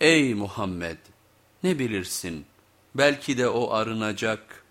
Ey Muhammed! Ne bilirsin? Belki de o arınacak